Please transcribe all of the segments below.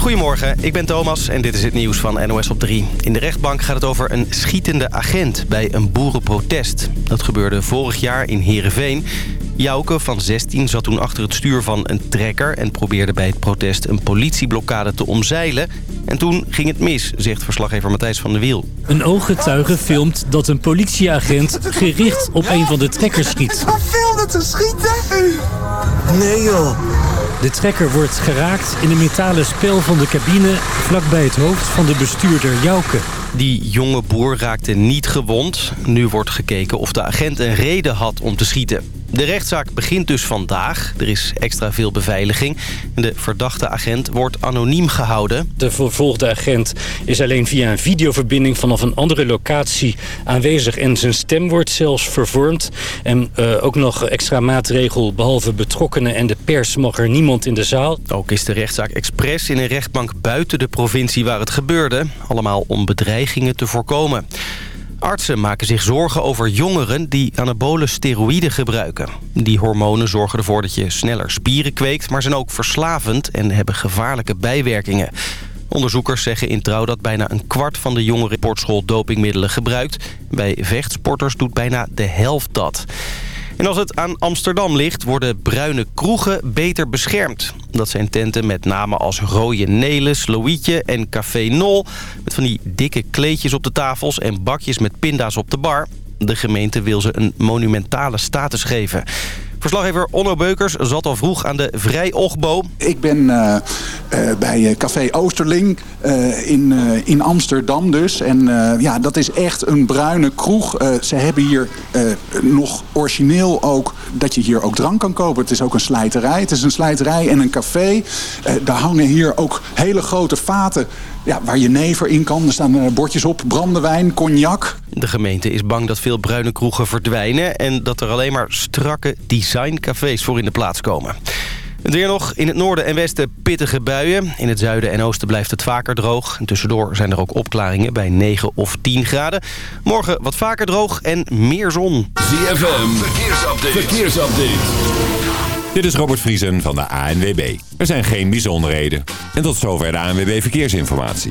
Goedemorgen, ik ben Thomas en dit is het nieuws van NOS op 3. In de rechtbank gaat het over een schietende agent bij een boerenprotest. Dat gebeurde vorig jaar in Heerenveen. Jouke van 16 zat toen achter het stuur van een trekker... en probeerde bij het protest een politieblokkade te omzeilen. En toen ging het mis, zegt verslaggever Matthijs van der Wiel. Een ooggetuige filmt dat een politieagent gericht op een van de trekkers schiet. Wat filmde te schieten? Nee joh. De trekker wordt geraakt in een metalen spel van de cabine... vlakbij het hoofd van de bestuurder Jouke. Die jonge boer raakte niet gewond. Nu wordt gekeken of de agent een reden had om te schieten. De rechtszaak begint dus vandaag. Er is extra veel beveiliging. De verdachte agent wordt anoniem gehouden. De vervolgde agent is alleen via een videoverbinding vanaf een andere locatie aanwezig. En zijn stem wordt zelfs vervormd. En uh, ook nog extra maatregel, behalve betrokkenen en de pers mag er niemand in de zaal. Ook is de rechtszaak expres in een rechtbank buiten de provincie waar het gebeurde. Allemaal om bedreigingen te voorkomen. Artsen maken zich zorgen over jongeren die anabole steroïden gebruiken. Die hormonen zorgen ervoor dat je sneller spieren kweekt... maar zijn ook verslavend en hebben gevaarlijke bijwerkingen. Onderzoekers zeggen in trouw dat bijna een kwart van de jongeren sportschool dopingmiddelen gebruikt. Bij vechtsporters doet bijna de helft dat. En als het aan Amsterdam ligt, worden bruine kroegen beter beschermd. Dat zijn tenten met namen als Rooie Nelis, Loïtje en Café Nol... met van die dikke kleedjes op de tafels en bakjes met pinda's op de bar. De gemeente wil ze een monumentale status geven. Verslaggever Onno Beukers zat al vroeg aan de Vrij Ogbo. Ik ben uh, uh, bij Café Oosterling uh, in, in Amsterdam dus. En ja, dat is echt een bruine kroeg. ze hebben hier nog origineel ook dat je hier ook drank kan kopen. Het is ook een slijterij. Het is een slijterij en een café. daar hangen hier ook hele grote vaten ja, waar je never in kan. Er staan bordjes op, brandewijn, cognac. De gemeente is bang dat veel bruine kroegen verdwijnen... en dat er alleen maar strakke designcafés voor in de plaats komen. Het weer nog. In het noorden en westen pittige buien. In het zuiden en oosten blijft het vaker droog. En tussendoor zijn er ook opklaringen bij 9 of 10 graden. Morgen wat vaker droog en meer zon. ZFM, verkeersupdate. verkeersupdate. Dit is Robert Vriesen van de ANWB. Er zijn geen bijzonderheden. En tot zover de ANWB Verkeersinformatie.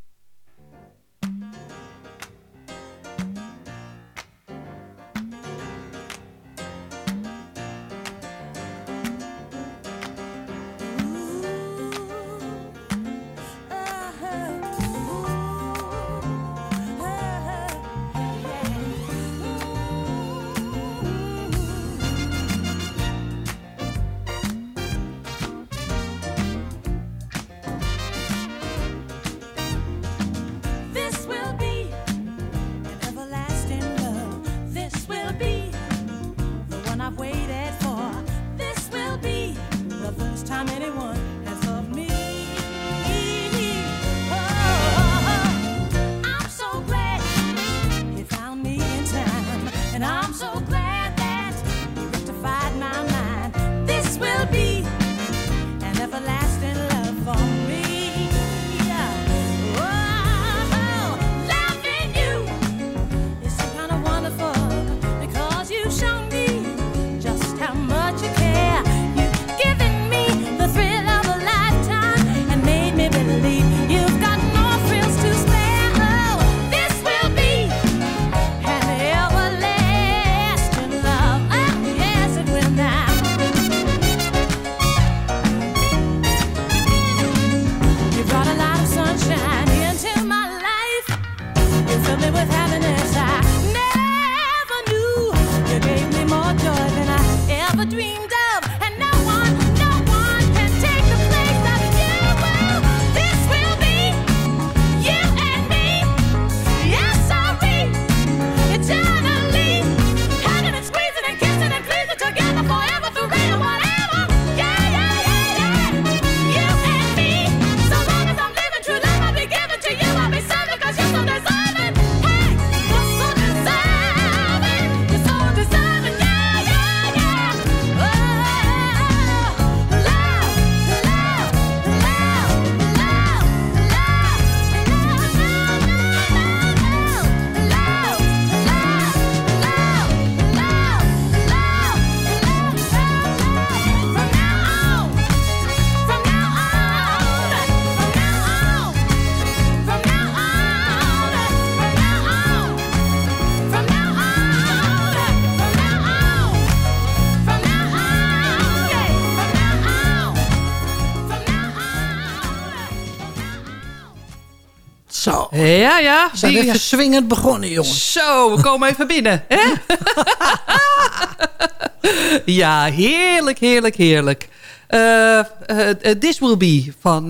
Ja, ja. We zijn die- even swingend begonnen, jongens. Zo, we komen even binnen. Hè? ja, heerlijk, heerlijk, heerlijk. Eh, eh, eh, This Will Be van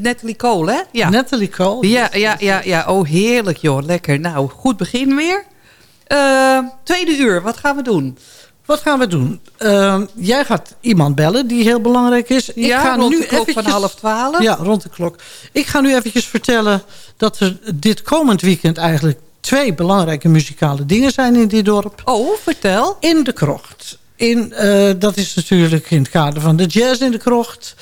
Natalie Cole, hè? Ja. Natalie Cole. Ja, ja, ja, ja. Oh, heerlijk, joh. Lekker. Nou, goed begin weer. Tweede uur, wat gaan we doen? Wat gaan we doen? Eh, jij gaat iemand bellen die heel belangrijk is. Ik Ja, ga rond nu de klok van half twaalf. Ja, rond de klok. Ik ga nu eventjes vertellen dat er dit komend weekend eigenlijk twee belangrijke muzikale dingen zijn in dit dorp. Oh, vertel. In de krocht. In, eh, dat is natuurlijk in het kader van de jazz in de krocht.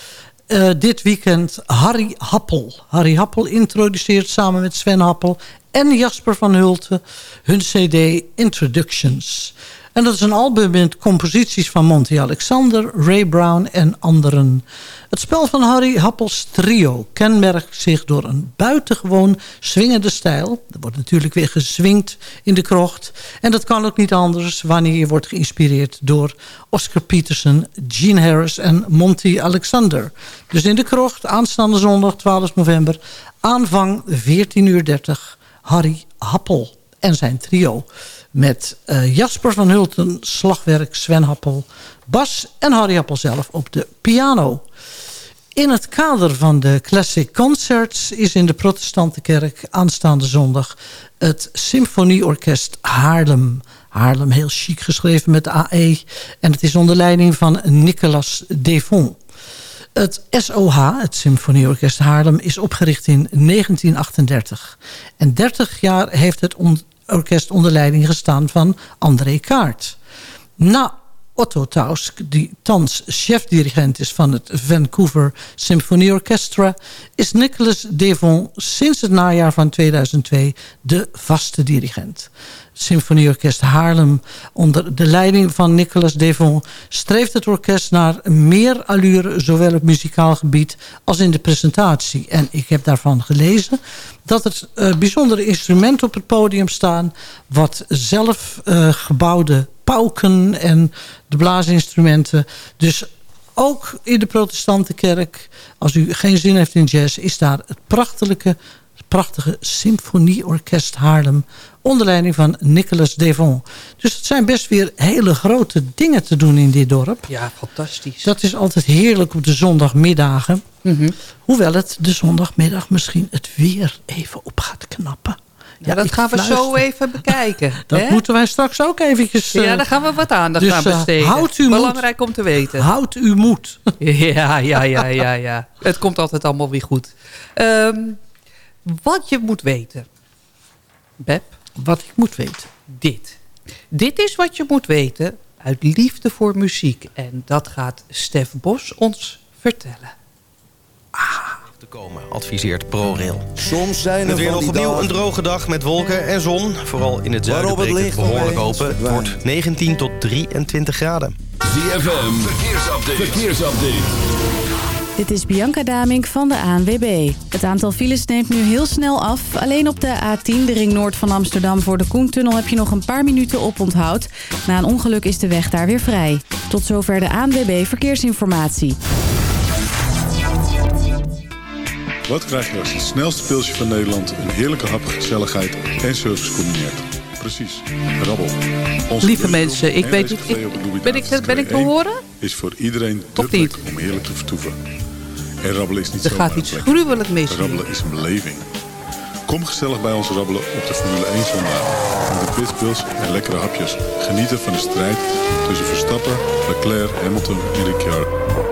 Eh, dit weekend Harry Happel. Harry Happel introduceert samen met Sven Happel en Jasper van Hulten hun cd Introductions. En dat is een album met composities van Monty Alexander, Ray Brown en anderen. Het spel van Harry Happels trio kenmerkt zich door een buitengewoon swingende stijl. Er wordt natuurlijk weer geswingd in de krocht. En dat kan ook niet anders wanneer je wordt geïnspireerd door Oscar Peterson, Gene Harris en Monty Alexander. Dus in de krocht, aanstaande zondag 12 november, aanvang 14.30 uur, Harry Happel en zijn trio. Met eh, Jasper van Hulten, slagwerk, Sven Happel, bas en Harry Happel zelf op de piano. In het kader van de Classic Concerts is in de protestantenkerk aanstaande zondag het Symfonieorkest Haarlem. Haarlem heel chic geschreven met AE en het is onder leiding van Nicolas Devon. Het SOH, het Symfonieorkest Haarlem, is opgericht in 1938. En 30 jaar heeft het orkest onder leiding gestaan van André Kaart. Na Otto Tausk, die thans chefdirigent is van het Vancouver Symphony Orchestra... is Nicolas Devon sinds het najaar van 2002 de vaste dirigent. Symfonieorkest Haarlem onder de leiding van Nicolas Devon... streeft het orkest naar meer allure, zowel op muzikaal gebied als in de presentatie. En ik heb daarvan gelezen dat er eh, bijzondere instrumenten op het podium staan... wat zelf eh, gebouwde pauken en de blaasinstrumenten. Dus ook in de protestantenkerk, als u geen zin heeft in jazz... is daar het prachtige, prachtige symfonieorkest Haarlem... onder leiding van Nicolas Devon. Dus het zijn best weer hele grote dingen te doen in dit dorp. Ja, fantastisch. Dat is altijd heerlijk op de zondagmiddagen. Mhm. Hoewel het de zondagmiddag misschien het weer even op gaat knappen. Ja, dat gaan we zo even bekijken. Dat hè? moeten wij straks ook eventjes... Ja, eh, daar gaan we wat aandacht dus, aan eh, besteden. houdt u moed. Belangrijk om te weten. Houd uw moed. Ja, ja, ja, ja, ja. Het komt altijd allemaal weer goed. Ehm, wat je moet weten. Beb, Wat ik moet weten. dit. Dit is wat je moet weten uit liefde voor muziek. En dat gaat Stef Bos ons vertellen. Te komen, adviseert ProRail. Soms zijn er Het weer nog opnieuw een droge dag met wolken en zon. Vooral in het zuiden het breekt het licht behoorlijk open. Het wordt 19 tot 23 graden. ZFM, verkeersupdate. verkeersupdate. Dit is Bianca Damink van de ANWB. Het aantal files neemt nu heel snel af. Alleen op de A10, de ring noord van Amsterdam voor de Koentunnel... heb je nog een paar minuten op onthoud. Na een ongeluk is de weg daar weer vrij. Tot zover de ANWB Verkeersinformatie. Wat krijg je als het snelste pilsje van Nederland een heerlijke hap, gezelligheid en service combineert? Precies, rabbel. Onze Lieve mensen, ik weet niet... Ik, ben, ik, ben ik te 1 horen? Is voor iedereen de plek om heerlijk te vertoeven. En rabbelen is niet Er zomaar gaat iets gruwelijk mis. Rabbelen is een beleving. Kom gezellig bij ons rabbelen op de Formule 1 zondag. Met de pitbulls en lekkere hapjes. Genieten van de strijd tussen Verstappen, Leclerc, Hamilton en Ricciardo.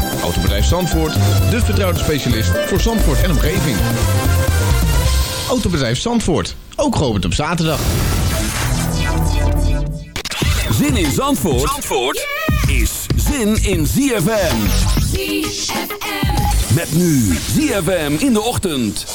Autobedrijf Zandvoort, de vertrouwde specialist voor Zandvoort en omgeving. Autobedrijf Zandvoort, ook geopend op zaterdag. Zin in Zandvoort, Zandvoort is zin in ZFM. ZFM. Met nu ZFM in de ochtend.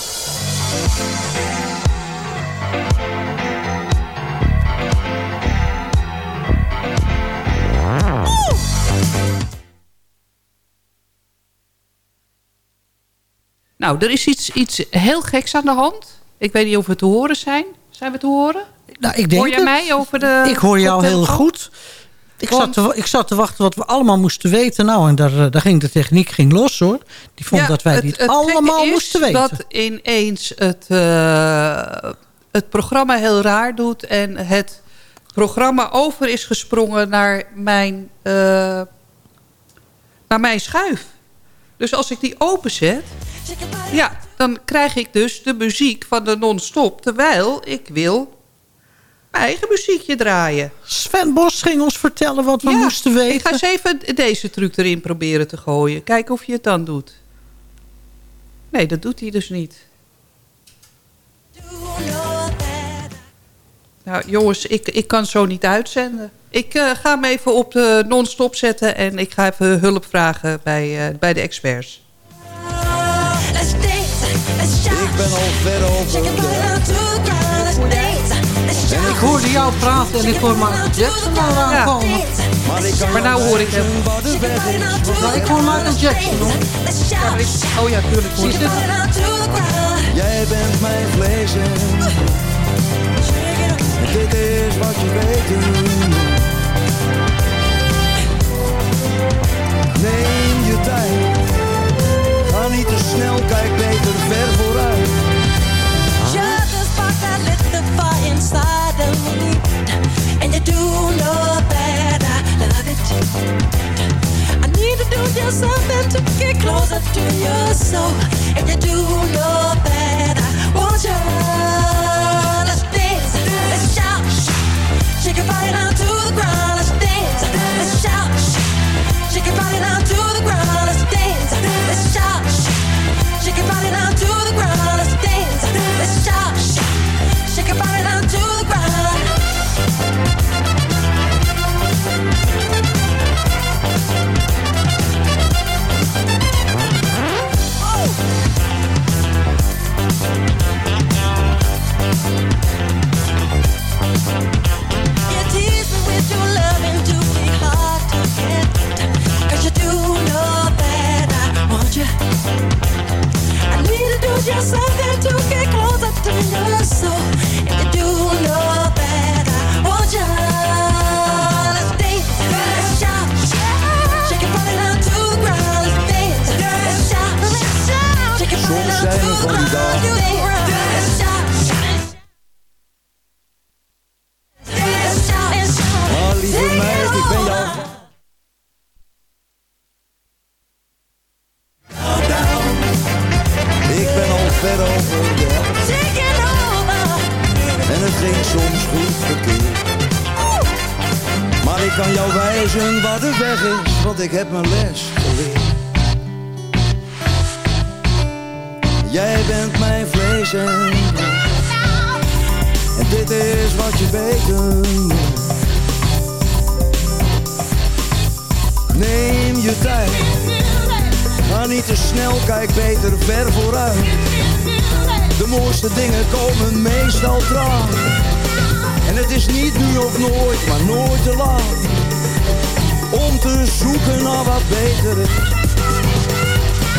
Nou, er is iets, iets heel geks aan de hand. Ik weet niet of we te horen zijn. Zijn we te horen? Nou, ik denk hoor jij het. mij over de... Ik hoor jou heel goed. Ik Want- zat, te, ik zat te wachten wat we allemaal moesten weten. Nou, en daar, eh, daar ging de techniek ging los, hoor. Die vond Ja, dat wij het- dit het allemaal moesten weten. dat ineens het, eh, het programma heel raar doet... en het programma over is gesprongen naar mijn, eh, naar mijn schuif. Dus als ik die openzet... Ja, dan krijg ik dus de muziek van de non-stop... terwijl ik wil mijn eigen muziekje draaien. Sven Bos ging ons vertellen wat we Ja, moesten weten. Ik ga eens even deze truc erin proberen te gooien. Kijken of je het dan doet. Nee, dat doet hij dus niet. Nou, jongens, ik, ik kan zo niet uitzenden. Ik eh, ga hem even op de non-stop zetten... en ik ga even hulp vragen bij, eh, bij de experts. Ik ben al ver over En ik hoorde jou praten en ik hoor Michael Jackson al aankomen. Maar ik kan Maar nou hoor ik hem. Nou, ik hoor Michael Jackson, hoor. Ja, ik- oh ja, tuurlijk. hoor je het. Jij bent mijn vlees en en dit is wat je weet. Ga niet te snel, kijk beter ver vooruit. And you do know that I love it. I need to do just something to get closer to your soul. And you do know want you.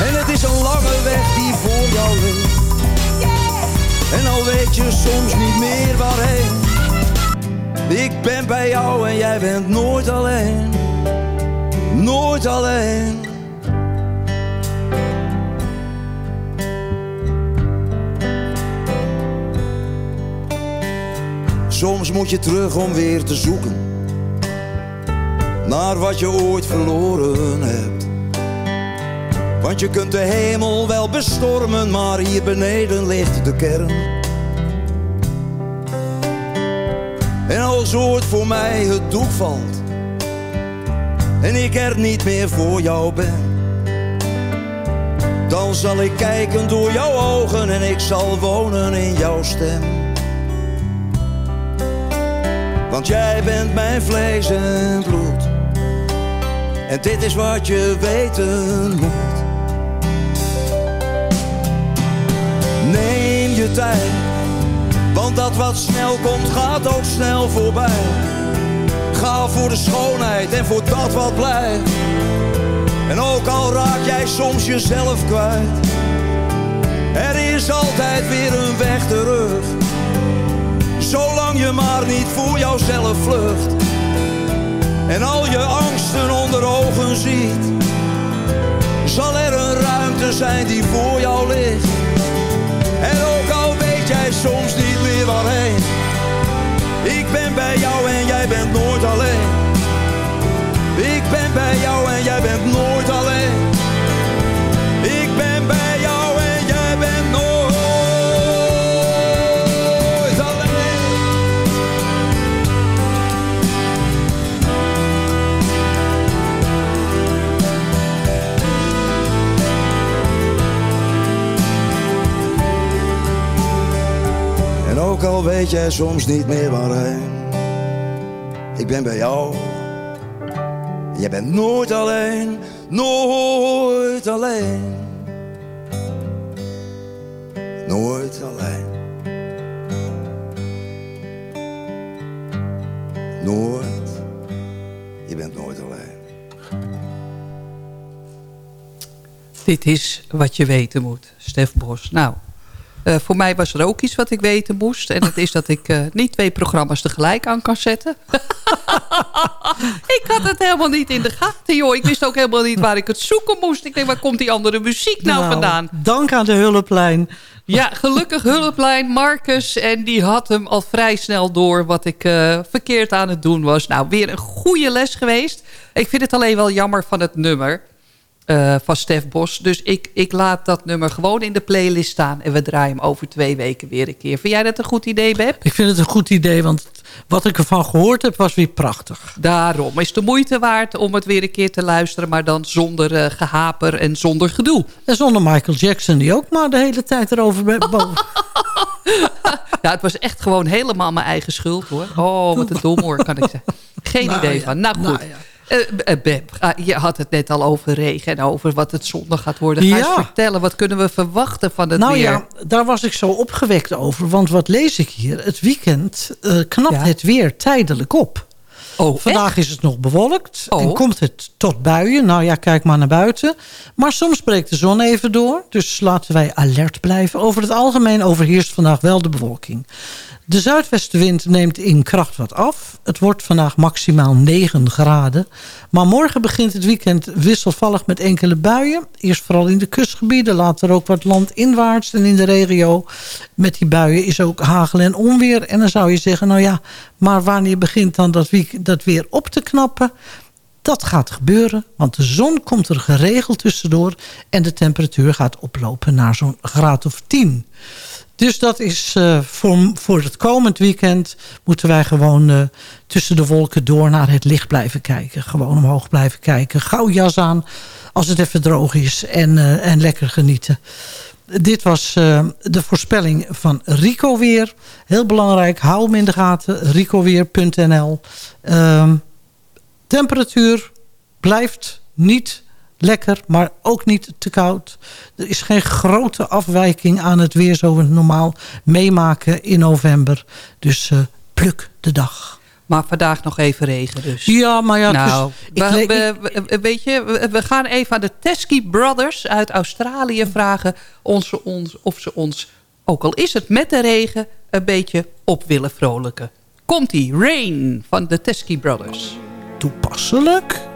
En het is een lange weg die voor jou ligt. En al weet je soms niet meer waarheen. Ik ben bij jou en jij bent nooit alleen. Nooit alleen. Soms moet je terug om weer te zoeken naar wat je ooit verloren hebt. Want je kunt de hemel wel bestormen, maar hier beneden ligt de kern. En als ooit voor mij het doek valt en ik er niet meer voor jou ben, dan zal ik kijken door jouw ogen en ik zal wonen in jouw stem. Want jij bent mijn vlees en bloed. En dit is wat je weten moet. Neem je tijd. Want dat wat snel komt, gaat ook snel voorbij. Ga voor de schoonheid en voor dat wat blijft. En ook al raak jij soms jezelf kwijt. Er is altijd weer een weg terug. Zolang je maar niet voor jouzelf vlucht. En al je angsten onder ogen ziet. Zal er een ruimte zijn die voor jou ligt. En ook al weet jij soms niet meer waarheen. Ik ben bij jou en jij bent nooit alleen. Ik ben bij jou en jij bent nooit alleen. Weet jij soms niet meer waarheen. Ik ben bij jou. Jij bent nooit alleen, nooit alleen. Nooit alleen. Nooit. Je bent nooit alleen. Dit is wat je weten moet, Stef Bos. Nou, eh, voor mij was er ook iets wat ik weten moest. En dat is dat ik eh, niet twee programma's tegelijk aan kan zetten. ik had het helemaal niet in de gaten, joh. Ik wist ook helemaal niet waar ik het zoeken moest. Ik denk, waar komt die andere muziek nou, vandaan? Dank aan de hulplijn. Ja, gelukkig hulplijn Marcus. En die had hem al vrij snel door wat ik eh, verkeerd aan het doen was. Nou, weer een goede les geweest. Ik vind het alleen wel jammer van het nummer eh, van Stef Bos. Dus ik, ik laat dat nummer gewoon in de playlist staan. En we draaien hem over twee weken weer een keer. Vind jij dat een goed idee, Beb? Ik vind het een goed idee, want wat ik ervan gehoord heb was weer prachtig. Daarom is het de moeite waard om het weer een keer te luisteren. Maar dan zonder eh, gehaper en zonder gedoe. En zonder Michael Jackson, die ook maar de hele tijd erover... Ja, het was echt gewoon helemaal mijn eigen schuld, hoor. Oh, wat een domhoor, kan ik zeggen. Geen Nou idee ja, van. Nou goed. nou ja. Eh, eh, Beb, ah, je had het net al over regen en over wat het zondag gaat worden. Ga eens vertellen, wat kunnen we verwachten van het nou weer? ja, daar was ik zo opgewekt over. Want wat lees ik hier? Het weekend eh, knapt Ja. het weer tijdelijk op. Oh, Vandaag is het nog bewolkt Oh. en komt het tot buien. Nou ja, kijk maar naar buiten. Maar soms breekt de zon even door. Dus laten wij alert blijven. Over het algemeen overheerst vandaag wel de bewolking. De zuidwestenwind neemt in kracht wat af. Het wordt vandaag maximaal 9 graden. Maar morgen begint het weekend wisselvallig met enkele buien. Eerst vooral in de kustgebieden, later ook wat landinwaarts en in de regio. Met die buien is ook hagel en onweer. En dan zou je zeggen, nou ja, maar wanneer begint dan dat, week, dat weer op te knappen? Dat gaat gebeuren, want de zon komt er geregeld tussendoor... en de temperatuur gaat oplopen naar zo'n graad of 10. Dus dat is eh, voor, voor het komend weekend... moeten wij gewoon eh, tussen de wolken door naar het licht blijven kijken. Gewoon omhoog blijven kijken. Gauw jas aan als het even droog is en, eh, en lekker genieten. Dit was de voorspelling van Rico Weer. Heel belangrijk, hou hem in de gaten. ricoweer.nl Ehm Temperatuur blijft niet lekker, maar ook niet te koud. Er is geen grote afwijking aan het weer... zo we het normaal meemaken in november. Dus eh, pluk de dag. Maar vandaag nog even regen dus. Ja, maar ja... nou, dus, ik we, le- we- we- weet je, we, gaan even aan de Teskey Brothers uit Australië vragen... Ons, ons, of ze ons, ook al is het met de regen, een beetje op willen vrolijken. Komt-ie, Rain van de Teskey Brothers. Toepasselijk.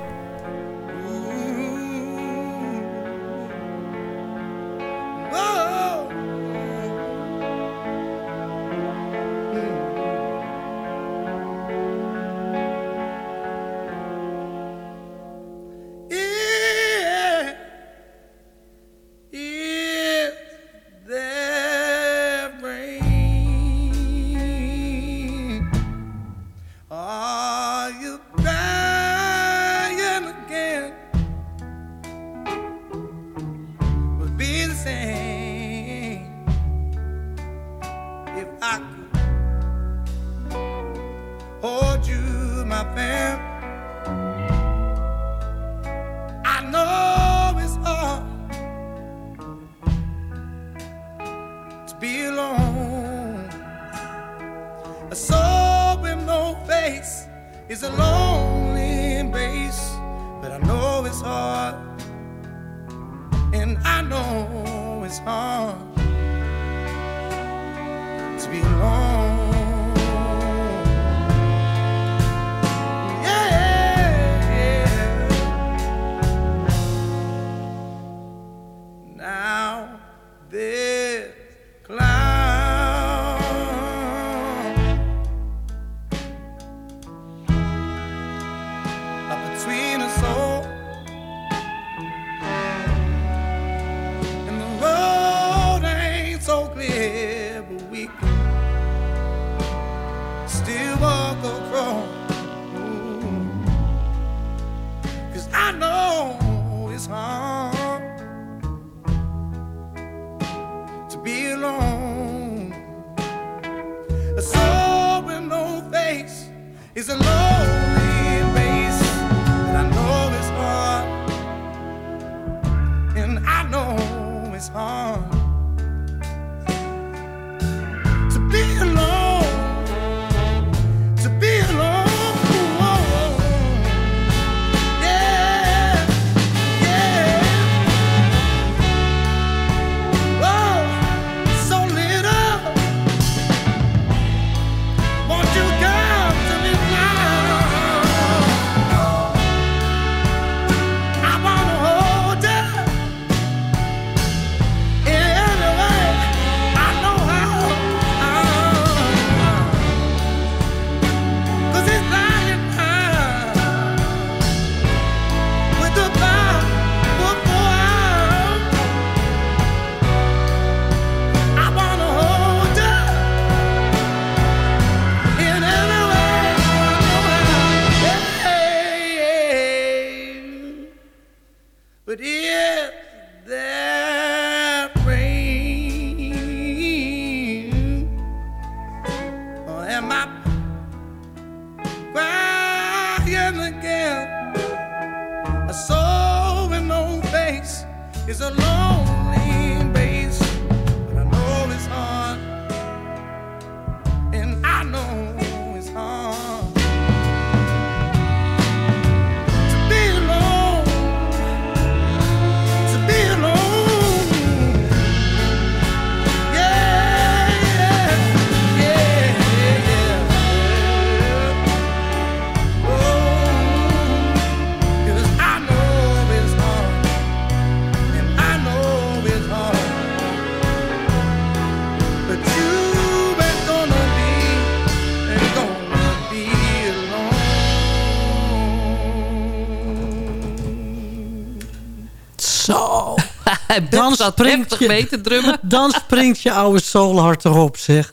Dan zat heftig mee te drummen. Dan springt je oude soulhart erop, zeg.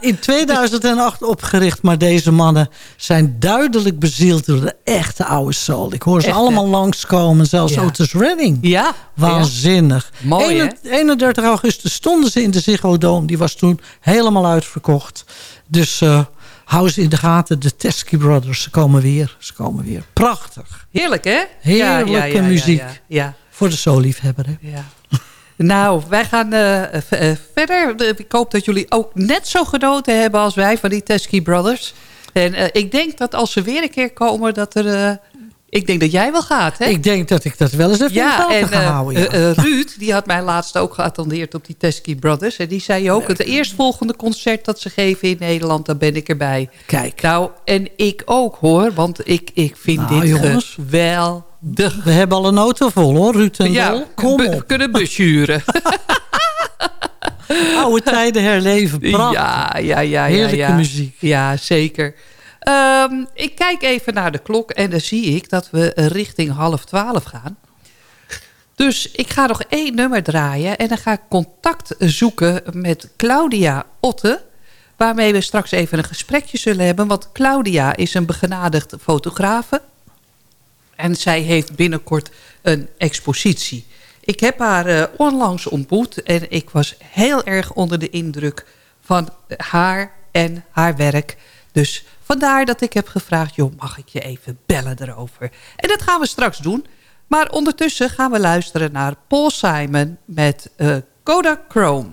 In 2008 opgericht, maar deze mannen zijn duidelijk bezield door de echte oude soul. Ik hoor ze Echt, hè? allemaal langskomen, zelfs Ja. Otis Redding. Ja. Waanzinnig. Mooi, hè? 31 31 augustus stonden ze in de Ziggo Dome. Die was toen helemaal uitverkocht. Dus eh hou ze in de gaten. De Teskey Brothers, ze komen weer. Ze komen weer. Prachtig. Heerlijk, hè? Heerlijke Ja, ja, ja, ja, muziek. Ja, ja. Voor de soulliefhebber, hè? Ja. Nou, wij gaan eh, eh, verder. De- Ik hoop dat jullie ook net zo genoten hebben als wij van die Teskey Brothers. En eh, ik denk dat als ze weer een keer komen, dat er... ik denk dat jij wel gaat, hè? Ik denk dat ik dat wel eens even in de ja, gaten en ga eh, houden. Ja. eh, eh, Ruud, die had mij laatst ook geattendeerd op die Teskey Brothers. En die zei ook, het eerstvolgende concert dat ze geven in Nederland, daar ben ik erbij. Kijk. Nou, en ik ook hoor, want ik, ik vind Nou, dit jongens. geweldig. We hebben al een auto vol, hoor. Ruud en Ja, Dol. Kom op. kunnen busjuren. Oude tijden herleven. Prachtig. Ja, ja, ja. ja Heerlijke ja. muziek. Ja, zeker. Ehm, ik kijk even naar de klok en dan zie ik dat we richting half twaalf gaan. Dus ik ga nog één nummer draaien en dan ga ik contact zoeken met Claudia Otte. Waarmee we straks even een gesprekje zullen hebben. Want Claudia is een begenadigd fotografe. En zij heeft binnenkort een expositie. Ik heb haar eh, onlangs ontmoet en ik was heel erg onder de indruk van haar en haar werk. Dus vandaar dat ik heb gevraagd, joh, mag ik je even bellen erover? En dat gaan we straks doen. Maar ondertussen gaan we luisteren naar Paul Simon met eh Kodak Chrome.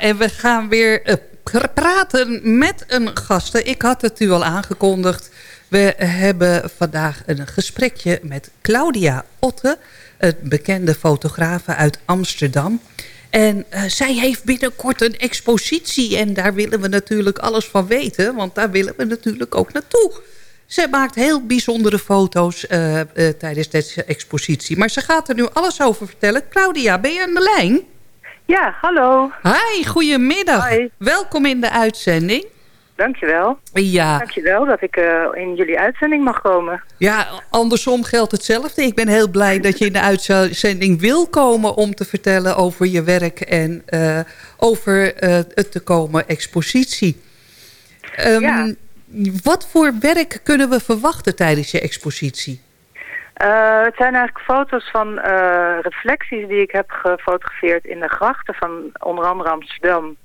En we gaan weer eh, pr- praten met een gasten. Ik had het u al aangekondigd. We hebben vandaag een gesprekje met Claudia Otte... een bekende fotografe uit Amsterdam. En eh, zij heeft binnenkort een expositie... en daar willen we natuurlijk alles van weten... want daar willen we natuurlijk ook naartoe. Ze maakt heel bijzondere foto's eh, tijdens deze expositie. Maar ze gaat er nu alles over vertellen. Claudia, ben je aan de lijn? Ja, hallo. Hi, goedemiddag. Welkom in de uitzending. Dankjewel. Ja. Dankjewel dat ik eh, in jullie uitzending mag komen. Ja, andersom geldt hetzelfde. Ik ben heel blij dat je in de uitzending wil komen... om te vertellen over je werk en eh, over eh, het te komen expositie. Ehm, Wat voor werk kunnen we verwachten tijdens je expositie? Eh, het zijn eigenlijk foto's van eh, reflecties die ik heb gefotografeerd in de grachten van onder andere Amsterdam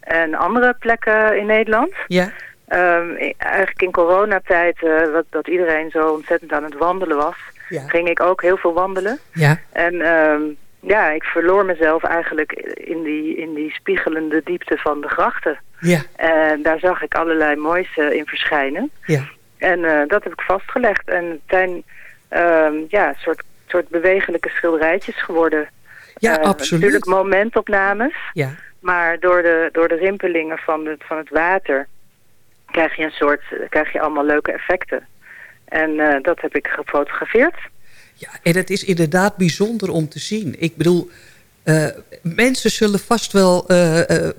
en andere plekken in Nederland. Ja. Ehm, eigenlijk in coronatijd, eh, dat, dat iedereen zo ontzettend aan het wandelen was, Ja. ging ik ook heel veel wandelen. Ja. En ehm, ja, ik verloor mezelf eigenlijk in die, in die spiegelende diepte van de grachten. Ja. En daar zag ik allerlei moois in verschijnen. Ja. En dat heb ik vastgelegd. En het zijn ja, een soort, soort bewegelijke schilderijtjes geworden. Ja, Eh, absoluut. Natuurlijk momentopnames. Ja. Maar door de, door de rimpelingen van het, van het water krijg je een soort, eh, krijg je allemaal leuke effecten. En eh, dat heb ik gefotografeerd. En het is inderdaad bijzonder om te zien. Ik bedoel, mensen zullen vast wel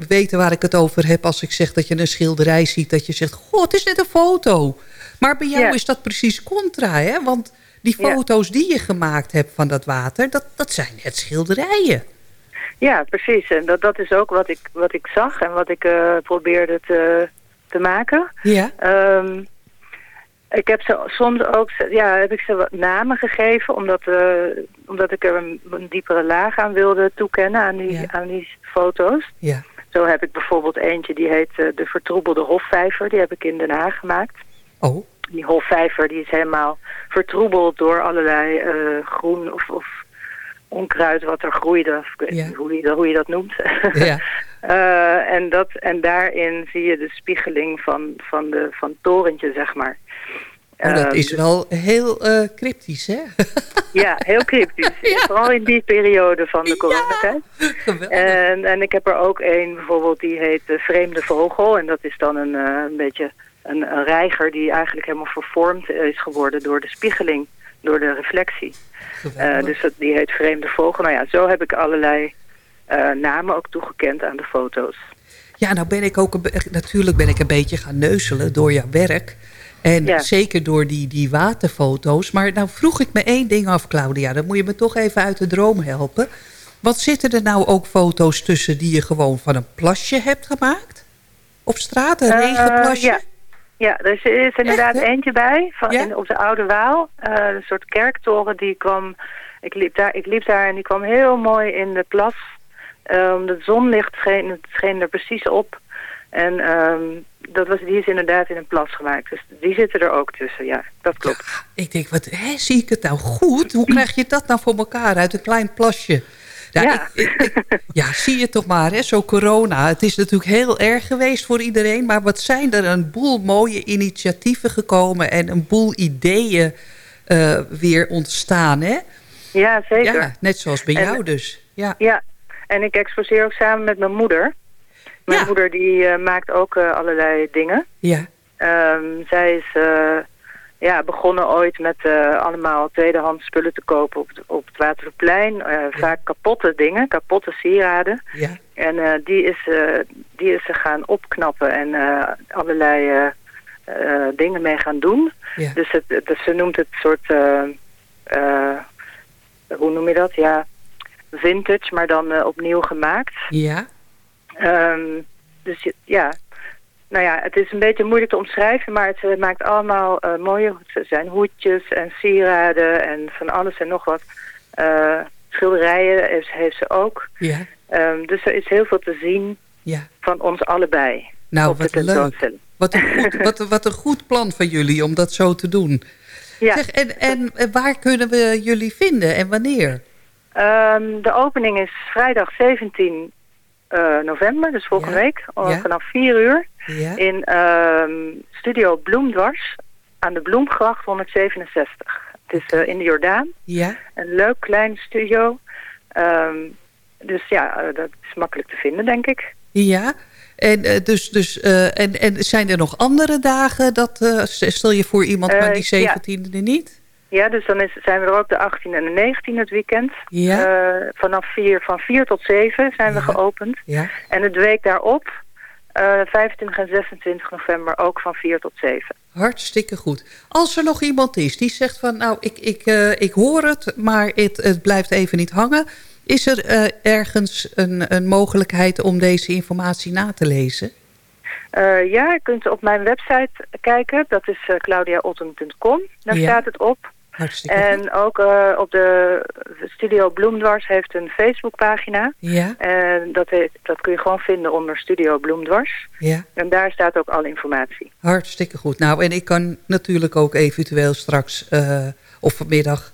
weten waar ik het over heb... als ik zeg dat je een schilderij ziet, dat je zegt... goh, het is net een foto. Maar bij jou Ja. is dat precies contra, hè? Want die Ja. foto's die je gemaakt hebt van dat water... dat, dat zijn net schilderijen. Ja, precies. En dat, dat is ook wat ik, wat ik zag en wat ik eh, probeerde te, te maken. Ja. Ehm, ik heb ze soms ook ja, heb ik ze wat namen gegeven, omdat, eh, omdat ik er een, een diepere laag aan wilde toekennen aan die, aan die foto's. Ja. Zo heb ik bijvoorbeeld eentje die heet eh, De Vertroebelde Hofvijver. Die heb ik in Den Haag gemaakt. Oh. Die hofvijver die is helemaal vertroebeld door allerlei eh, groen of, of onkruid wat er groeide. Of ik weet Ja. niet hoe je, dat- hoe je dat noemt. Ja. Eh, en, dat, en daarin zie je de spiegeling van, van, de, van het torentje, zeg maar. Oh, dat Ehm, is wel heel eh, cryptisch, hè? Ja, heel cryptisch. Vooral in die periode van de coronatijd. En, en ik heb er ook een bijvoorbeeld die heet de Vreemde Vogel. En dat is dan een, een beetje een, een reiger die eigenlijk helemaal vervormd is geworden door de spiegeling, door de reflectie. Eh, dus dat, die heet Vreemde Vogel. Nou ja, zo heb ik allerlei eh, namen ook toegekend aan de foto's. Ja, nou ben ik ook een natuurlijk ben ik een beetje gaan neuzelen door jouw werk. En Ja. zeker door die, die waterfoto's. Maar nou vroeg ik me één ding af, Claudia. Dan moet je me toch even uit de droom helpen. Wat zitten er nou ook foto's tussen die je gewoon van een plasje hebt gemaakt? Op straat, een Eh, regenplasje? ja. Ja, er is, er is inderdaad eentje bij van, in- op de Oude Waal. Eh, een soort kerktoren die kwam... Ik liep, daar, ik liep daar en die kwam heel mooi in de plas. Um, de zonlicht scheen, het scheen er precies op. En ehm, dat was, die is inderdaad in een plas gemaakt. Dus die zitten er ook tussen, ja. Dat klopt. Ik denk, wat, hè, zie ik het nou goed? Hoe krijg je dat nou voor elkaar uit een klein plasje? Ja, Ja. Ik, ik- ik- ja zie je toch maar, hè, zo corona. Het is natuurlijk heel erg geweest voor iedereen. Maar wat zijn er een boel mooie initiatieven gekomen... en een boel ideeën eh, weer ontstaan, hè? Ja, zeker. Ja, net zoals bij En- jou dus. Ja. Ja, en ik exposeer ook samen met mijn moeder. Mijn moeder die eh, maakt ook eh, allerlei dingen. Ja. Ehm, zij is ja, begonnen ooit met eh, allemaal tweedehands spullen te kopen op, het- op het Waterplein. Eh, Vaak kapotte dingen, kapotte sieraden. Ja. En eh, die, is, die is ze gaan opknappen en allerlei dingen mee gaan doen. Ja. Dus het, het- ze noemt het soort, hoe noem je dat? Ja, vintage, maar dan opnieuw gemaakt. Ja. Ehm, dus ja, nou ja, het is een beetje moeilijk te omschrijven, maar het eh, maakt allemaal eh, mooie, het zijn hoedjes en sieraden en van alles en nog wat. Eh, schilderijen heeft, heeft ze ook. Ja. Ehm, dus er is heel veel te zien Ja. van ons allebei. Nou, wat leuk. Wat een, goed, wat, wat een goed plan van jullie om dat zo te doen. Ja. Zeg, en, en waar kunnen we jullie vinden en wanneer? Ehm, de opening is vrijdag 17 eh, november, dus volgende week, Ja. vanaf 4 uur. Ja. In ehm, studio Bloemdwars aan de Bloemgracht 167. Het is eh, in de Jordaan. Ja. Een leuk klein studio. Ehm, dus ja, eh, dat is makkelijk te vinden, denk ik. Ja, en, eh, dus, dus, en, en zijn er nog andere dagen? Dat, stel je voor iemand, maar die ja. 17e niet? Ja, dus dan is, zijn we er ook de 18 en de 19 het weekend. Ja. Vanaf 4, van 4 tot 7 zijn we geopend. Ja. En het week daarop, eh 25 en 26 november, ook van 4 tot 7. Hartstikke goed. Als er nog iemand is die zegt van... nou, ik, ik, eh, ik hoor het, maar het, het blijft even niet hangen... is er eh, ergens een, een mogelijkheid om deze informatie na te lezen? Eh, ja, je kunt op mijn website kijken. Dat is claudiaotten.com. Daar Ja. staat het op. Hartstikke En ook eh, op de Studio Bloemdwars heeft een Facebookpagina. Ja, En dat, heet, dat kun je gewoon vinden onder Studio Bloemdwars. ja. En daar staat ook alle informatie. Hartstikke goed. Nou, en ik kan natuurlijk ook eventueel straks eh, of vanmiddag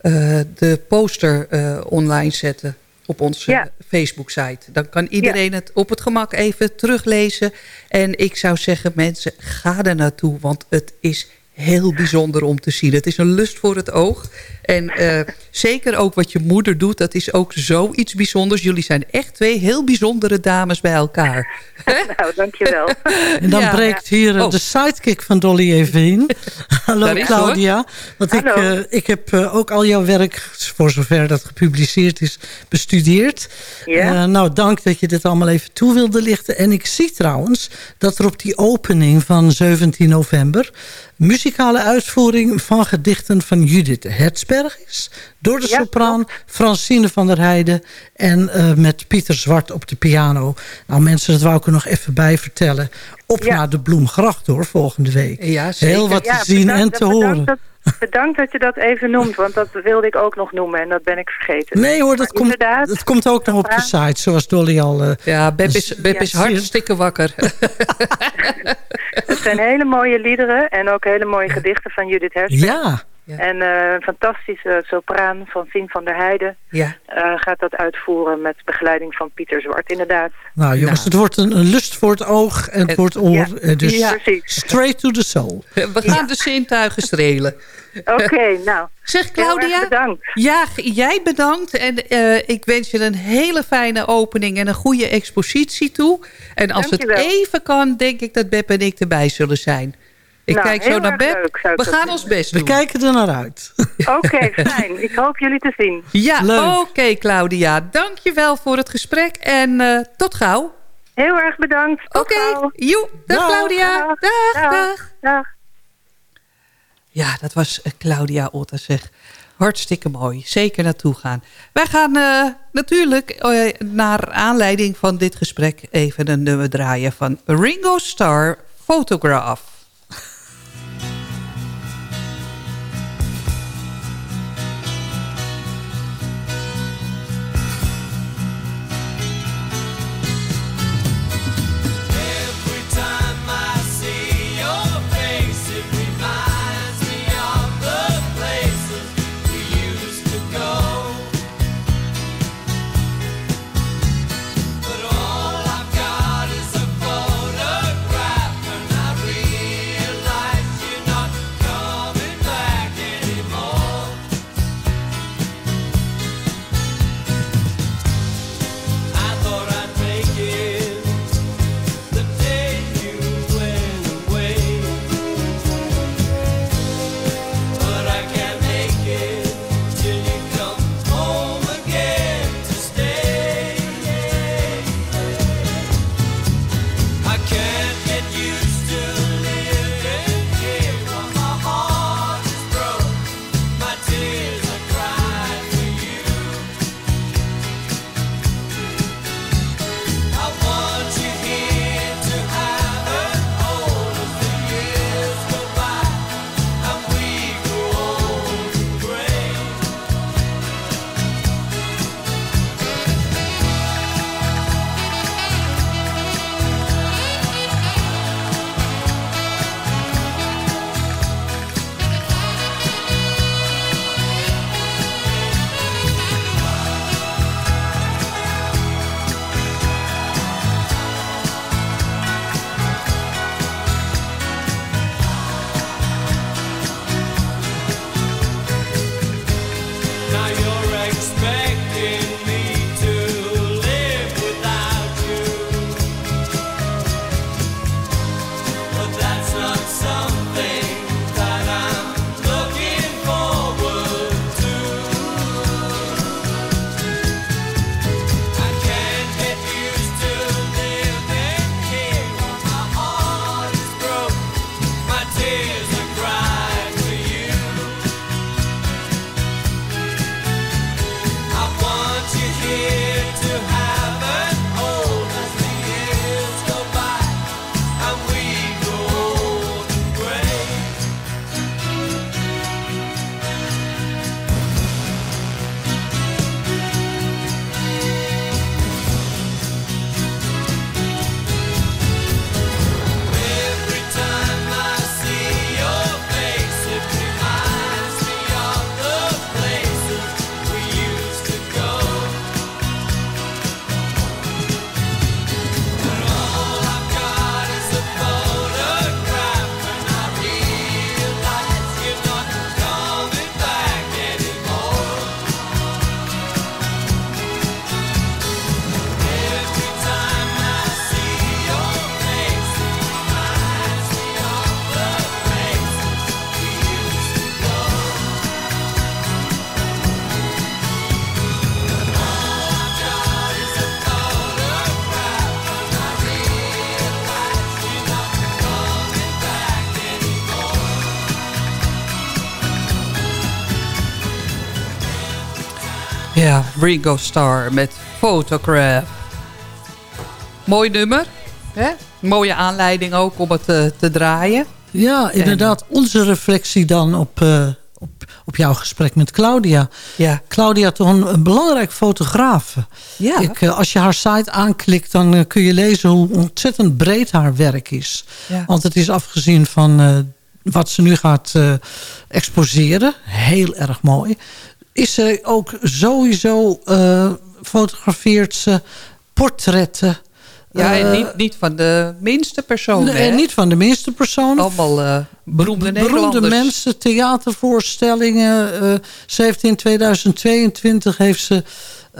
eh, de poster online zetten op onze Ja. Facebook-site. Dan kan iedereen het op het gemak even teruglezen. En ik zou zeggen, mensen, ga er naartoe, want het is heel bijzonder om te zien. Het is een lust voor het oog. En eh, zeker ook wat je moeder doet, dat is ook zoiets bijzonders. Jullie zijn echt twee heel bijzondere dames bij elkaar. nou, dankjewel. En dan Ja. breekt hier eh, Oh. de sidekick van Dolly even in. Hallo is Claudia. Want ik, Hallo. eh, ik heb eh, ook al jouw werk, voor zover dat gepubliceerd is, bestudeerd. Ja. Eh, nou, dank dat je dit allemaal even toe wilde lichten. En ik zie trouwens dat er op die opening van 17 november... muzikale uitvoering van gedichten van Judith Hertzberg is. Door de Ja, sopraan Francine van der Heijden. En eh, met Pieter Zwart op de piano. Nou mensen, dat wou ik er nog even bij vertellen. Op Ja. naar de Bloemgracht hoor, volgende week. Ja, zeker. Heel wat Ja, te zien bedankt- en te bedankt horen. Dat, bedankt dat je dat even noemt, want dat wilde ik ook nog noemen en dat ben ik vergeten. Nee hoor, dat komt, dat komt ook nog op de site, zoals Dolly al... eh, Ja, Beb is, Beb is hartstikke wakker. Het zijn hele mooie liederen en ook hele mooie gedichten van Judith Herzberg. ja, Ja. En eh, een fantastische sopraan van Sien van der Heijden Ja. eh, gaat dat uitvoeren met begeleiding van Pieter Zwart, inderdaad. Nou jongens, het wordt een, een lust voor het oog en voor het oor. Ja, eh, dus ja. straight to the soul. We gaan de zintuigen strelen. Oké, nou. Zeg Claudia. Bedankt. Ja, jij bedankt. En eh, ik wens je een hele fijne opening en een goede expositie toe. En als Dankjewel. het even kan, denk ik dat Beb en ik erbij zullen zijn. Ik Nou, kijk zo naar ik We gaan ons best We doen. kijken er naar uit. Oké, fijn. Ik hoop jullie te zien. Ja, oké Claudia. Dankjewel voor het gesprek en eh, tot gauw. Heel erg bedankt. Tot Oké, gauw. joe. Dag, Dag. Claudia. Dag, dag. Dag. Dag. Ja, dat was eh, Claudia Otter, zeg. Hartstikke mooi. Zeker naartoe gaan. Wij gaan eh, natuurlijk naar aanleiding van dit gesprek... even een nummer draaien van Ringo Starr, Photograph. Ringo Starr met Photograph. Mooi nummer. Hè? Mooie aanleiding ook om het eh, te draaien. Ja, inderdaad. Onze reflectie dan op, eh, op, op jouw gesprek met Claudia. Ja. Claudia toch een, een belangrijk fotograaf. Ja. Ik, eh, als je haar site aanklikt, dan kun je lezen hoe ontzettend breed haar werk is. Ja. Want het is afgezien van wat ze nu gaat exposeren. Heel erg mooi. Is ze ook sowieso uh, fotografeert ze portretten. Ja, en niet, niet van de minste personen. Nee, niet van de minste personen. Allemaal uh, beroemde Beroemde mensen, theatervoorstellingen. Uh, ze heeft in 2022 heeft ze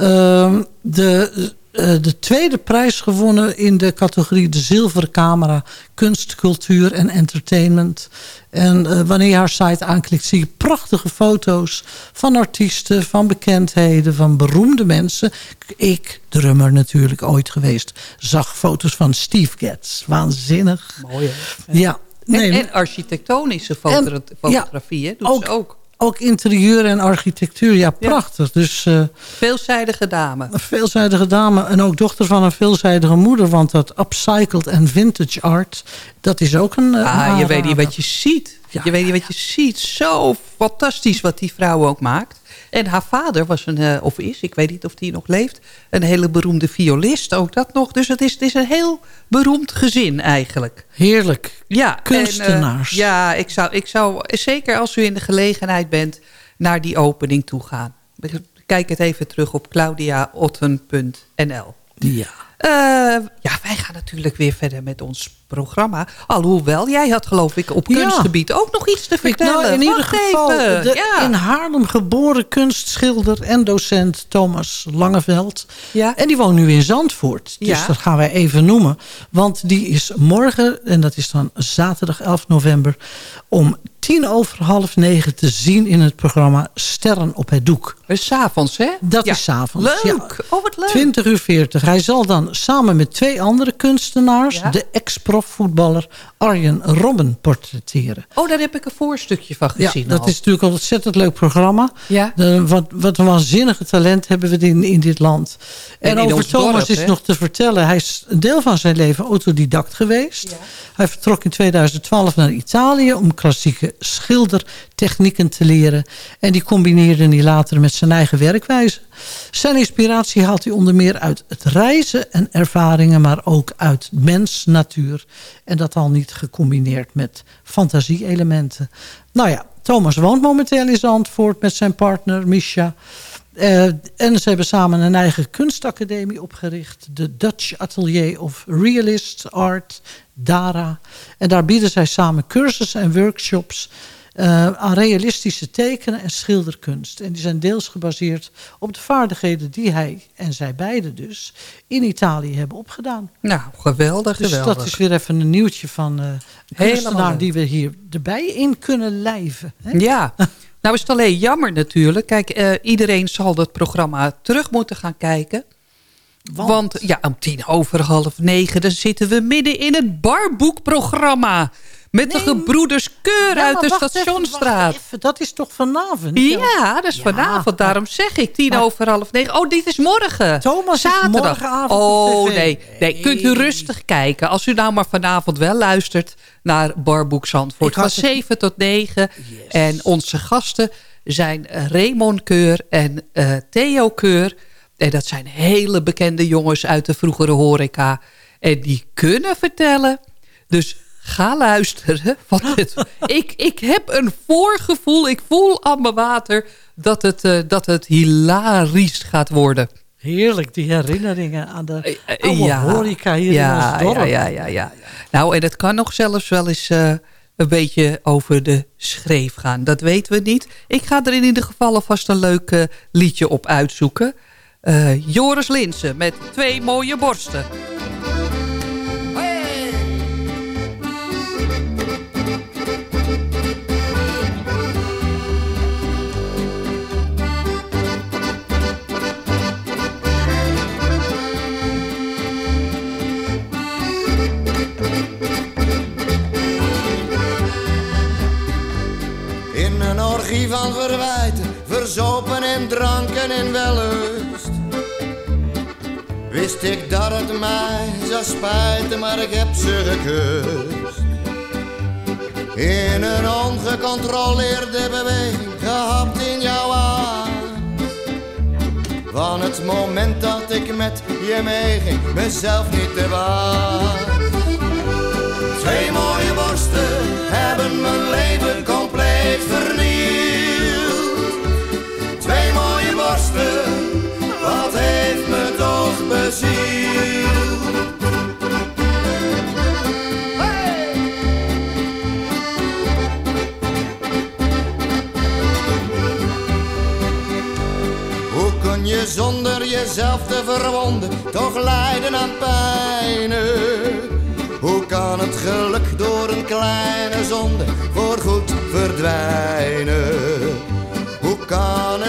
uh, de de tweede prijs gewonnen in de categorie de zilveren camera. Kunst, cultuur en entertainment. En uh, wanneer je haar site aanklikt zie je prachtige foto's van artiesten, van bekendheden, van beroemde mensen. Ik, drummer natuurlijk ooit geweest, zag foto's van Steve Getz. Waanzinnig. Mooi hè? Ja. Nee, en, en architectonische foto fotografie, ja, doet ook, ze ook. Ook interieur en architectuur, ja, prachtig. Ja. Dus, uh, veelzijdige dame. Een veelzijdige dame en ook dochter van een veelzijdige moeder. Want dat upcycled en vintage art, dat is ook een... Uh, ah, je weet niet wat je ziet. Ja, je weet niet wat je ziet. Zo fantastisch wat die vrouw ook maakt. En haar vader was een, uh, of is, ik weet niet of die nog leeft... een hele beroemde violist, ook dat nog. Dus het is, het is een heel beroemd gezin eigenlijk. Heerlijk. Ja, Kunstenaars. En, uh, ja, ik zou, ik zou zeker als u in de gelegenheid bent... naar die opening toe gaan. Kijk het even terug op claudiaotten.nl. Ja. Uh, ja, wij gaan natuurlijk weer verder met ons programma. Alhoewel, jij had geloof ik op kunstgebied ja. ook nog iets te vertellen. Nou, in ieder geval de ja. in Haarlem geboren kunstschilder en docent Thomas Langeveld. Ja. En die woont nu in Zandvoort. Dus dat gaan wij even noemen. Want die is morgen, en dat is dan zaterdag 11 november... om tien over half negen te zien in het programma Sterren op het Doek. Dat is s'avonds, hè? Dat ja. is s'avonds, Leuk, ja. oh wat leuk. 20 uur 40. Hij zal dan samen met twee andere kunstenaars... Ja? de ex-profvoetballer Arjen Robben portretteren. Oh, daar heb ik een voorstukje van gezien Ja, dat al. is natuurlijk een ontzettend leuk programma. Ja. De, wat, wat een waanzinnige talent hebben we in, in dit land. En, over Thomas dorp, is nog te vertellen... hij is een deel van zijn leven autodidact geweest. Ja. Hij vertrok in 2012 naar Italië... om klassieke schildertechnieken te leren. En die combineerde hij later met zijn eigen werkwijze. Zijn inspiratie haalt hij onder meer uit het reizen en ervaringen... maar ook uit mens, natuur. En dat al niet gecombineerd met fantasie-elementen. Nou ja, Thomas woont momenteel in Zandvoort met zijn partner Misha... Uh, en ze hebben samen een eigen kunstacademie opgericht. De Dutch Atelier of Realist Art, DARA. En daar bieden zij samen cursussen en workshops... Uh, aan realistische tekenen en schilderkunst. En die zijn deels gebaseerd op de vaardigheden die hij en zij beiden dus in Italië hebben opgedaan. Nou, geweldig, dus geweldig. dat is weer even een nieuwtje van uh, kunstenaar die we hier erbij in kunnen lijven. Hè? Ja, nou is het alleen jammer natuurlijk. Kijk, uh, iedereen zal dat programma terug moeten gaan kijken. Want? Want ja, om tien over half negen dan zitten we midden in het barboekprogramma. Met nee. de gebroeders Keur ja, uit de Stationstraat. Even, even, dat is toch vanavond? Ja, dat is ja, vanavond. Daarom zeg ik tien maar, over half negen. Oh, dit is morgen. Thomas Zaterdag. morgenavond Oh, nee. nee. Kunt u rustig kijken. Als u nou maar vanavond wel luistert naar Barboek Zandvoort. Van zeven tot negen. Yes. En onze gasten zijn Raymond Keur en uh, Theo Keur. En dat zijn hele bekende jongens uit de vroegere horeca. En die kunnen vertellen. Dus ga luisteren. Want het, ik, ik heb een voorgevoel, ik voel aan mijn water... dat het, uh, dat het hilarisch gaat worden. Heerlijk, die herinneringen aan de uh, ja, horeca hier ja, in ons dorp. Ja, ja, ja, ja. Nou, en het kan nog zelfs wel eens uh, een beetje over de schreef gaan. Dat weten we niet. Ik ga er in ieder geval alvast een leuk liedje op uitzoeken. Joris Linsen met twee mooie borsten. Verzopen en dranken en wellust. Wist ik dat het mij zou spijten, maar ik heb ze gekust. In een ongecontroleerde beweging, gehapt in jouw aan. Van het moment dat ik met je meeging, mezelf niet te waar. Twee mooie borsten hebben mijn leven wat heeft me toch bezield. je zonder jezelf te verwonden toch lijden aan pijnen? Hoe kan het geluk door een kleine zonde voorgoed verdwijnen?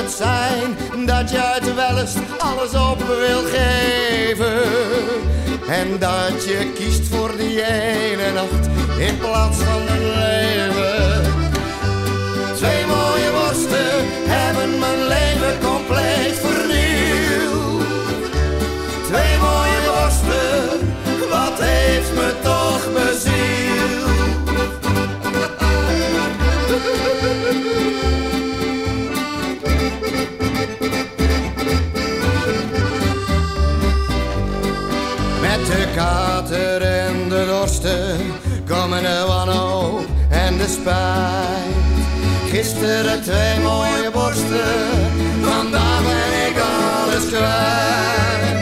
Het zijn dat je uit welst alles op wil geven? En dat je kiest voor die ene nacht in plaats van een leven. Twee mooie worsten hebben mijn leven compleet vernieuwd. Twee mooie worsten, wat heeft me toch bezield. Kater en de dorsten komen de wanhoop en de spijt. Gisteren twee mooie borsten, vandaag ben ik alles kwijt.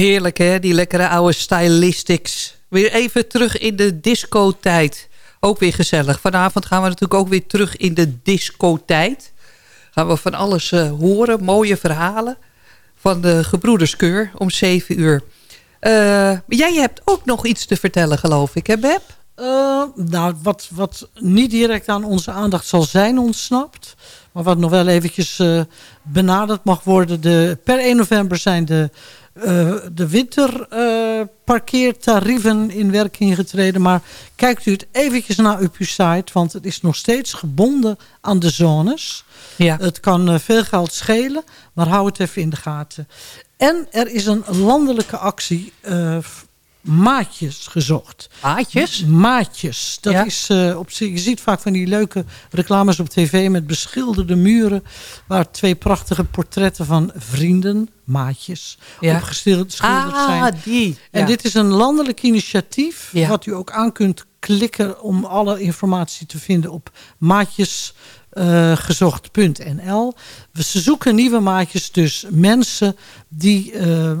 Heerlijk hè, die lekkere oude stylistics. Weer even terug in de disco-tijd. Ook weer gezellig. Vanavond gaan we natuurlijk ook weer terug in de disco-tijd. Gaan we van alles eh, horen, mooie verhalen. Van de gebroederskeur om 7 uur. Eh, jij hebt ook nog iets te vertellen geloof ik hè Beb? Uh, nou, wat, wat niet direct aan onze aandacht zal zijn ontsnapt... maar wat nog wel eventjes benaderd mag worden... De, per 1 november zijn de, uh, de winterparkeertarieven in werking getreden. Maar kijkt u het eventjes naar op uw site... want het is nog steeds gebonden aan de zones. Ja. Het kan veel geld schelen, maar hou het even in de gaten. En er is een landelijke actie maatjes gezocht. Maatjes? Maatjes. Dat ja. is uh, op zich. Je ziet vaak van die leuke reclames op tv met beschilderde muren. Waar twee prachtige portretten van vrienden, maatjes, ja. op geschilderd ah, zijn. Die. En ja. dit is een landelijk initiatief. Wat u ook aan kunt klikken om alle informatie te vinden op maatjes. Uh, gezocht.nl. Ze zoeken nieuwe maatjes, dus mensen die uh,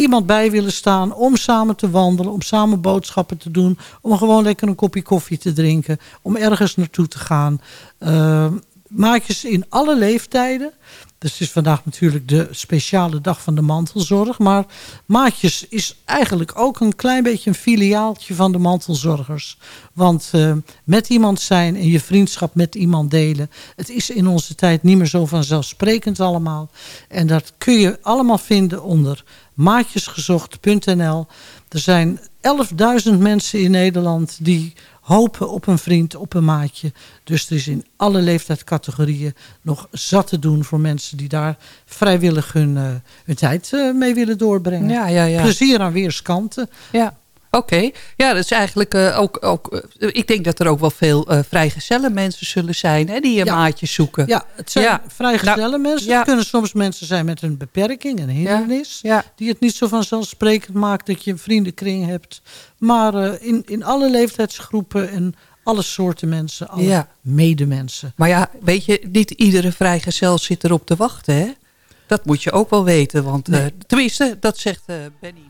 iemand bij willen staan om samen te wandelen, om samen boodschappen te doen, om gewoon lekker een kopje koffie te drinken, om ergens naartoe te gaan. Uh, maatjes in alle leeftijden. Dus het is vandaag natuurlijk de speciale dag van de mantelzorg. Maar Maatjes is eigenlijk ook een klein beetje een filiaaltje van de mantelzorgers. Want uh, met iemand zijn en je vriendschap met iemand delen... het is in onze tijd niet meer zo vanzelfsprekend allemaal. En dat kun je allemaal vinden onder maatjesgezocht.nl. Er zijn 11.000 mensen in Nederland die hopen op een vriend, op een maatje. Dus er is in alle leeftijdscategorieën nog zat te doen voor mensen die daar vrijwillig hun, uh, hun tijd uh, mee willen doorbrengen. Ja, ja, ja. Plezier aan weerskanten. Ja. Oké, okay. ja, dat is eigenlijk uh, ook, ook uh, ik denk dat er ook wel veel uh, vrijgezelle mensen zullen zijn, hè, die een ja. maatje zoeken. Ja, het zijn ja. vrijgezelle nou, mensen. Ja. Het kunnen soms mensen zijn met een beperking, een hindernis, die het niet zo vanzelfsprekend maakt dat je een vriendenkring hebt. Maar in, in alle leeftijdsgroepen en alle soorten mensen, alle medemensen. Maar ja, weet je, niet iedere vrijgezel zit erop te wachten, hè? Dat moet je ook wel weten, want nee. tenminste, dat zegt Benny.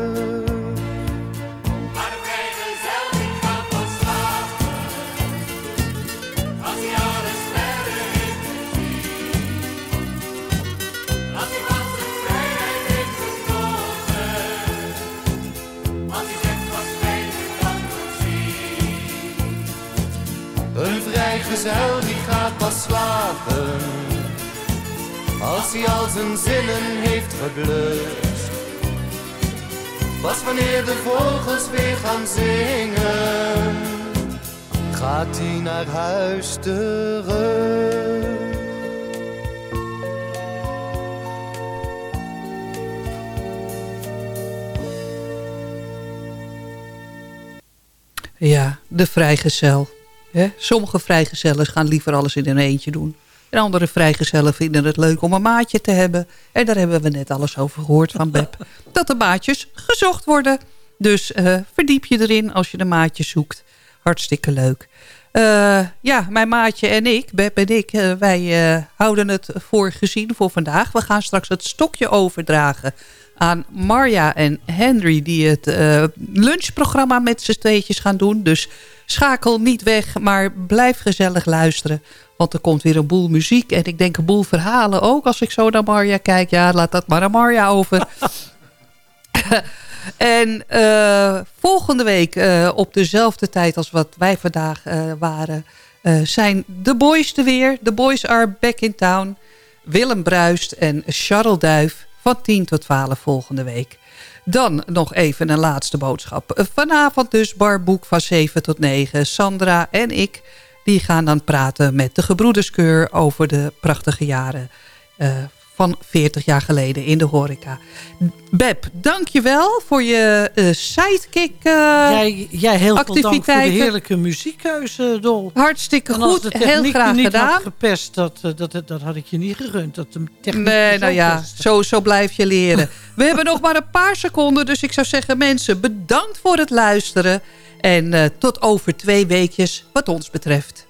Als hij al zijn zinnen heeft geblust. Pas wanneer de vogels weer gaan zingen, gaat hij naar huis terug. Ja, de vrijgezel. Hè? Sommige vrijgezellen gaan liever alles in een eentje doen. En andere vrijgezellen vinden het leuk om een maatje te hebben. En daar hebben we net alles over gehoord van Beb. dat de maatjes gezocht worden. Dus eh, verdiep je erin als je de maatjes zoekt. Hartstikke leuk. Eh, ja, mijn maatje en ik, Beb en ik, eh, wij houden het voor gezien voor vandaag. We gaan straks het stokje overdragen aan Marja en Henry... die het eh, lunchprogramma met z'n tweetjes gaan doen. Dus schakel niet weg, maar blijf gezellig luisteren. Want er komt weer een boel muziek en ik denk een boel verhalen ook... als ik zo naar Marja kijk. Ja, laat dat maar aan Marja over. En eh, volgende week uh, op dezelfde tijd als wat wij vandaag waren... zijn de boys er weer. De boys are back in town. Willem Bruist en Charles Duif van 10 tot 12 volgende week. Dan nog even een laatste boodschap. Vanavond dus barboek van 7 tot 9. Sandra en ik die gaan dan praten met de gebroederskeur... over de prachtige jaren van 40 jaar geleden in de horeca. Beb, dankjewel voor je uh, sidekick uh, jij, jij heel veel dank voor de heerlijke muziekkeuze, Dol. Hartstikke goed, heel graag niet gedaan. Had gepest, dat, uh, dat, dat, dat had ik je niet gegund. Dat nee, nou ja, zo, zo blijf je leren. We hebben nog maar een paar seconden, dus ik zou zeggen mensen, bedankt voor het luisteren. En tot over twee weekjes wat ons betreft.